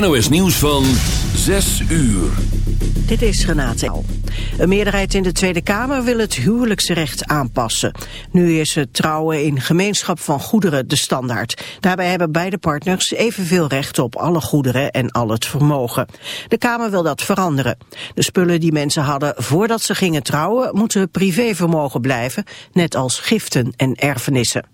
NOS nieuws van 6 uur. Dit is Renate Een meerderheid in de Tweede Kamer wil het huwelijksrecht aanpassen. Nu is het trouwen in gemeenschap van goederen de standaard. Daarbij hebben beide partners evenveel recht op alle goederen en al het vermogen. De Kamer wil dat veranderen. De spullen die mensen hadden voordat ze gingen trouwen moeten privévermogen blijven, net als giften en erfenissen.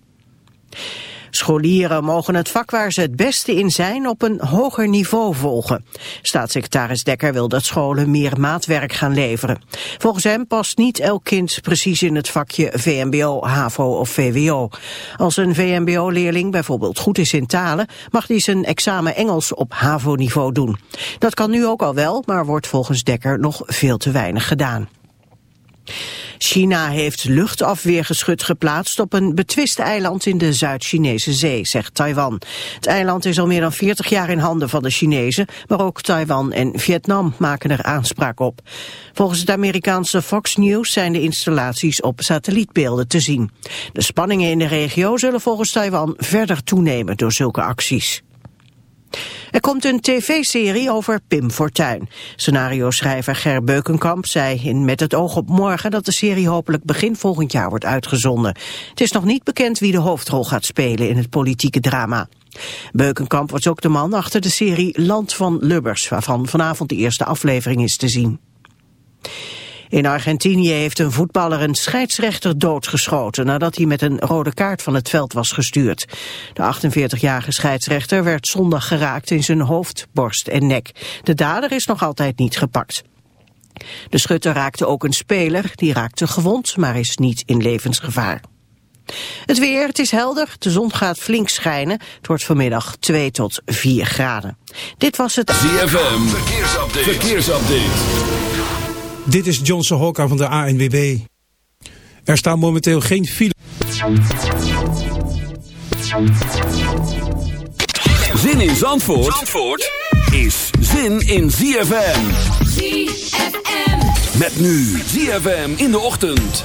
Scholieren mogen het vak waar ze het beste in zijn op een hoger niveau volgen. Staatssecretaris Dekker wil dat scholen meer maatwerk gaan leveren. Volgens hem past niet elk kind precies in het vakje VMBO, HAVO of VWO. Als een VMBO-leerling bijvoorbeeld goed is in talen, mag hij zijn examen Engels op HAVO-niveau doen. Dat kan nu ook al wel, maar wordt volgens Dekker nog veel te weinig gedaan. China heeft luchtafweergeschut geplaatst op een betwist eiland in de Zuid-Chinese zee, zegt Taiwan. Het eiland is al meer dan 40 jaar in handen van de Chinezen, maar ook Taiwan en Vietnam maken er aanspraak op. Volgens het Amerikaanse Fox News zijn de installaties op satellietbeelden te zien. De spanningen in de regio zullen volgens Taiwan verder toenemen door zulke acties. Er komt een tv-serie over Pim Fortuyn. Scenario-schrijver Ger Beukenkamp zei in Met het oog op morgen... dat de serie hopelijk begin volgend jaar wordt uitgezonden. Het is nog niet bekend wie de hoofdrol gaat spelen in het politieke drama. Beukenkamp was ook de man achter de serie Land van Lubbers... waarvan vanavond de eerste aflevering is te zien. In Argentinië heeft een voetballer een scheidsrechter doodgeschoten nadat hij met een rode kaart van het veld was gestuurd. De 48-jarige scheidsrechter werd zondag geraakt in zijn hoofd, borst en nek. De dader is nog altijd niet gepakt. De schutter raakte ook een speler, die raakte gewond, maar is niet in levensgevaar. Het weer, het is helder, de zon gaat flink schijnen. Het wordt vanmiddag 2 tot 4 graden. Dit was het... ZFM, verkeersupdate. verkeersupdate. Dit is Johnson Hokka van de ANWB. Er staan momenteel geen file. Zin in Zandvoort, Zandvoort is zin in ZFM. ZFM. Met nu ZFM in de ochtend.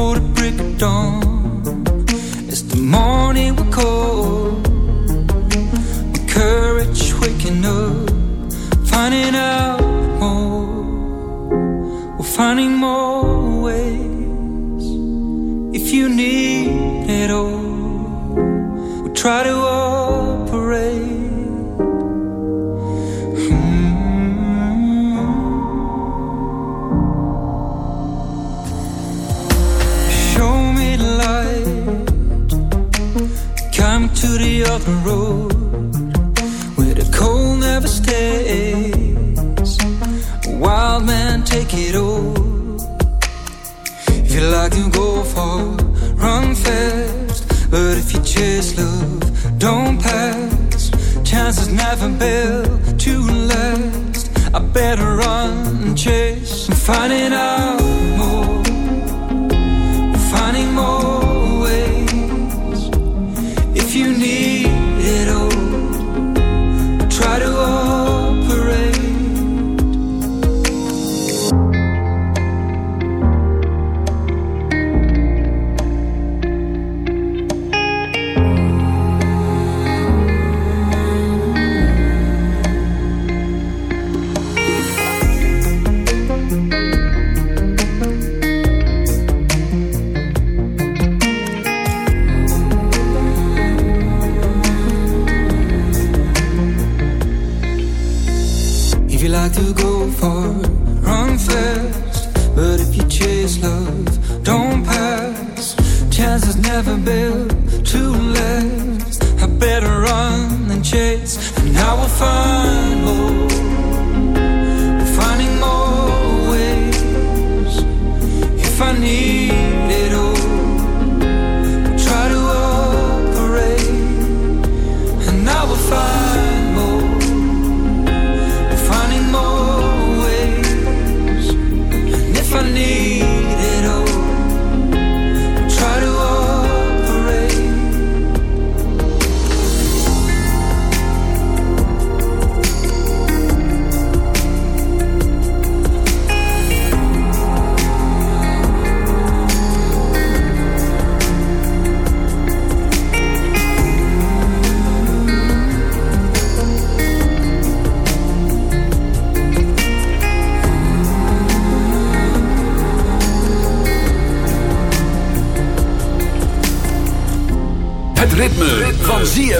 For the break of dawn. As the morning will cold. My courage waking up. Finding out more. We're finding more ways. If you need it all, we'll try to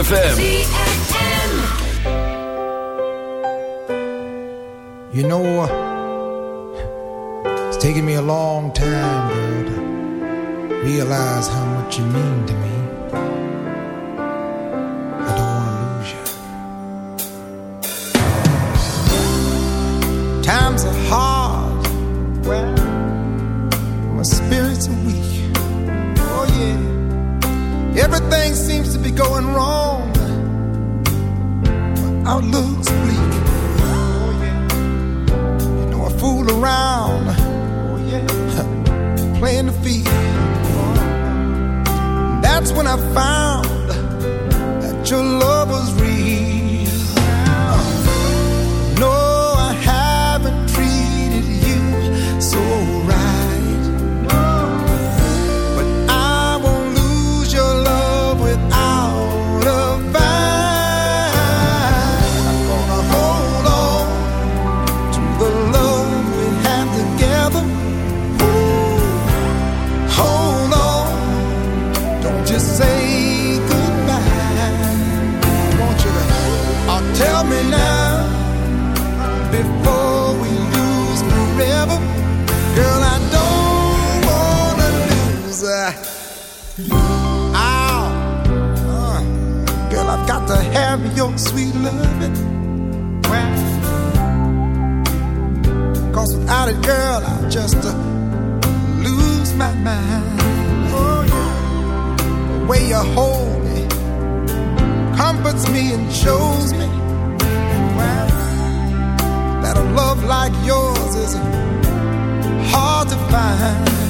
ZFM. your love was real. just to lose my mind. Oh, yeah. The way you hold me comforts me and shows me wow, that a love like yours is hard to find.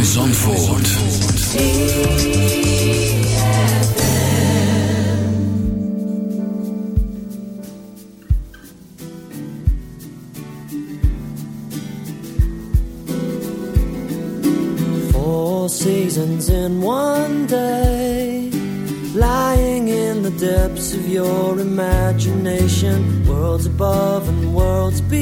Zandvoort. Four seasons in one day. Lying in the depths of your imagination. Worlds above and worlds below.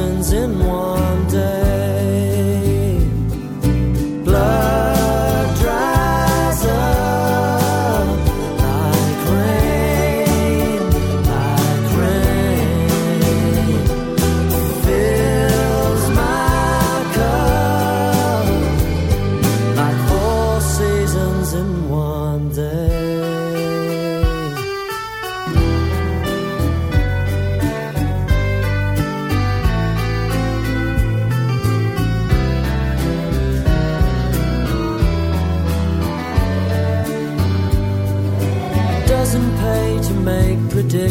seasons in one day. Blood dries up like rain, like rain fills my cup like four seasons in one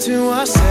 To ourselves.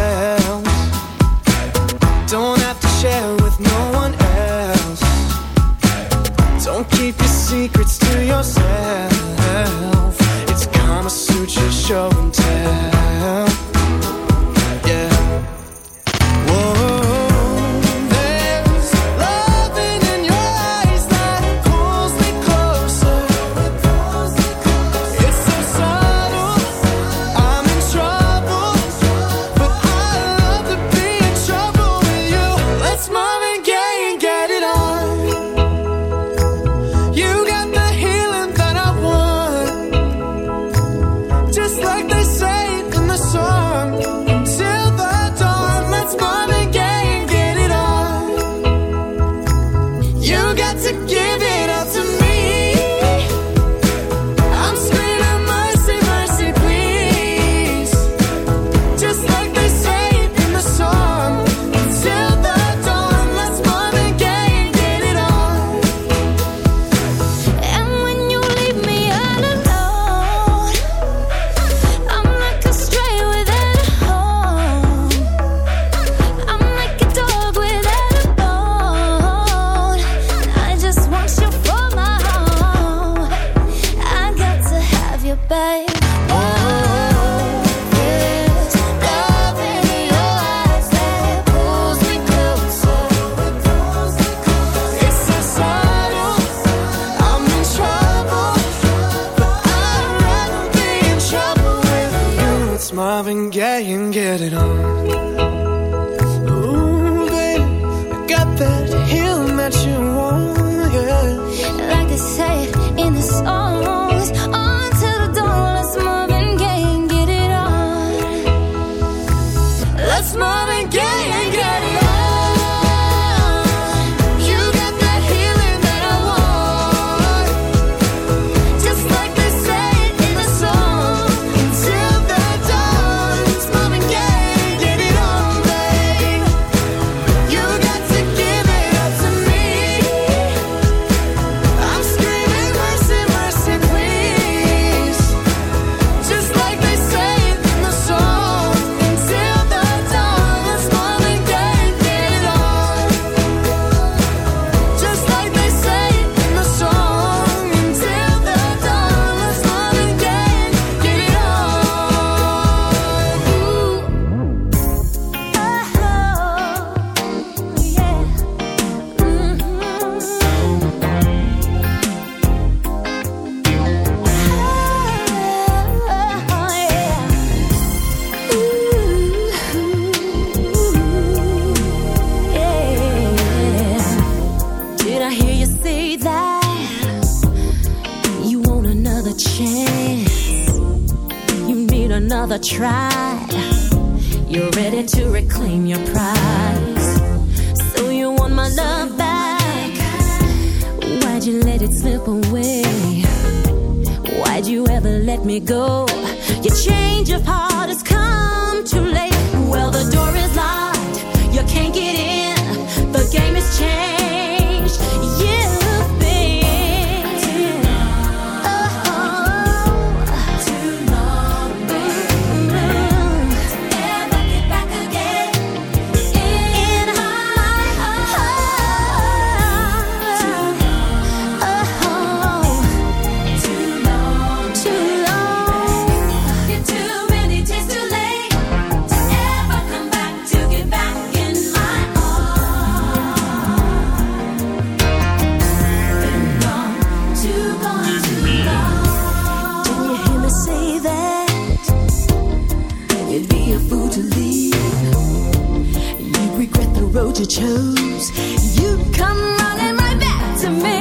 try. a fool to leave. You regret the road you chose. You come running right back to me.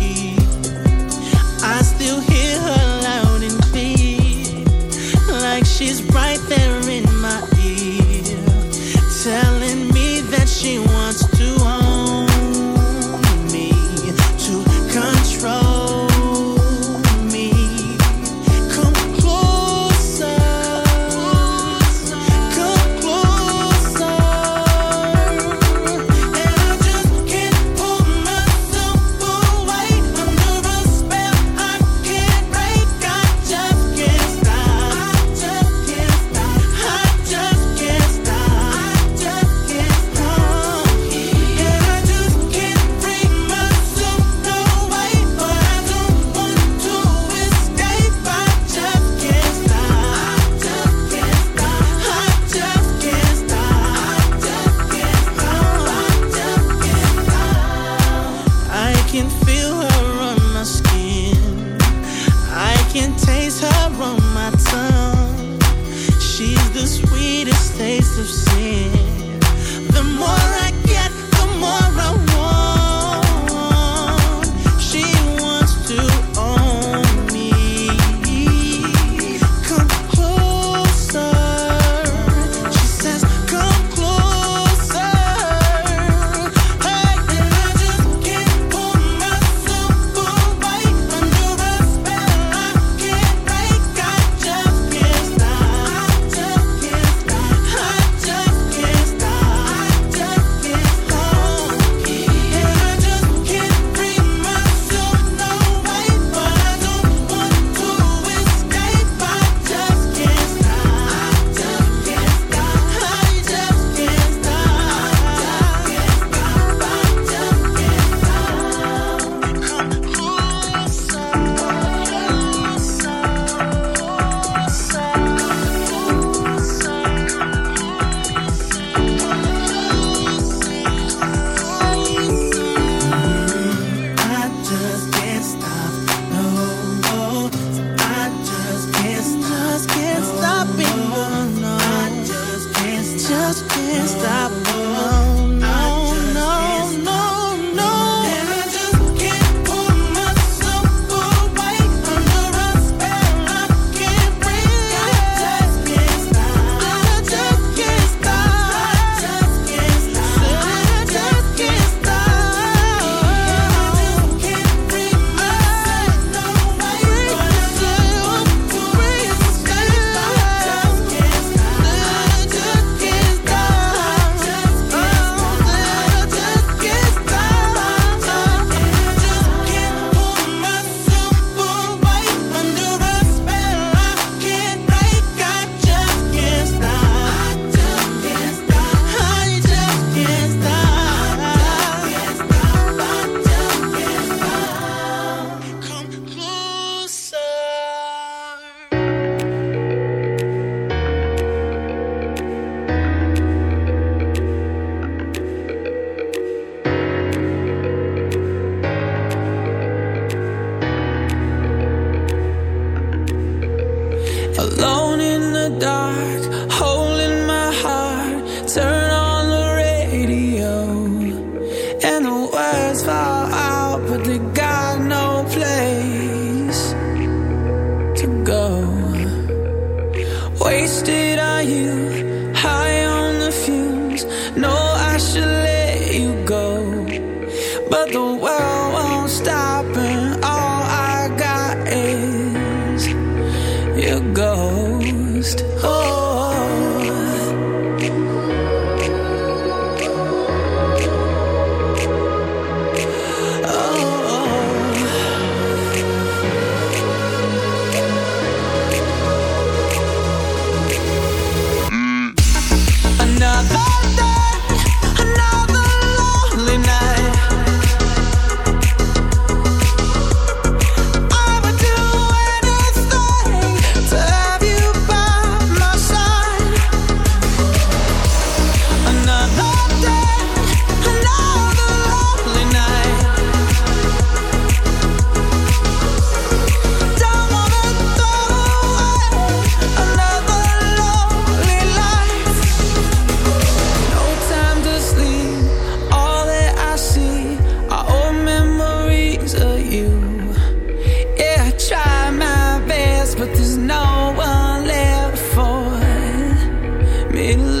Me to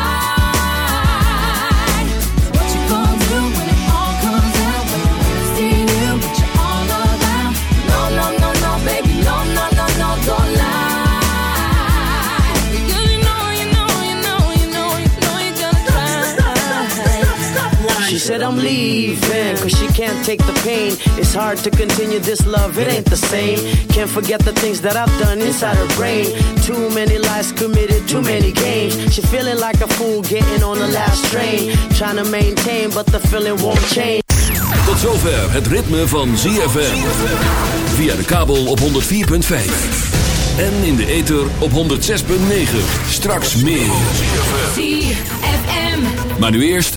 I'm leaving cause she can't take the pain. It's hard to continue this love, it ain't the same. Can't forget the things that I've done inside her brain. Too many lies committed, too many games. She feeling like a fool getting on the last train. Trying to maintain, but the feeling won't change. Tot zover het ritme van ZFM. Via de kabel op 104.5. En in de ether op 106.9. Straks meer. ZFM. Maar nu eerst...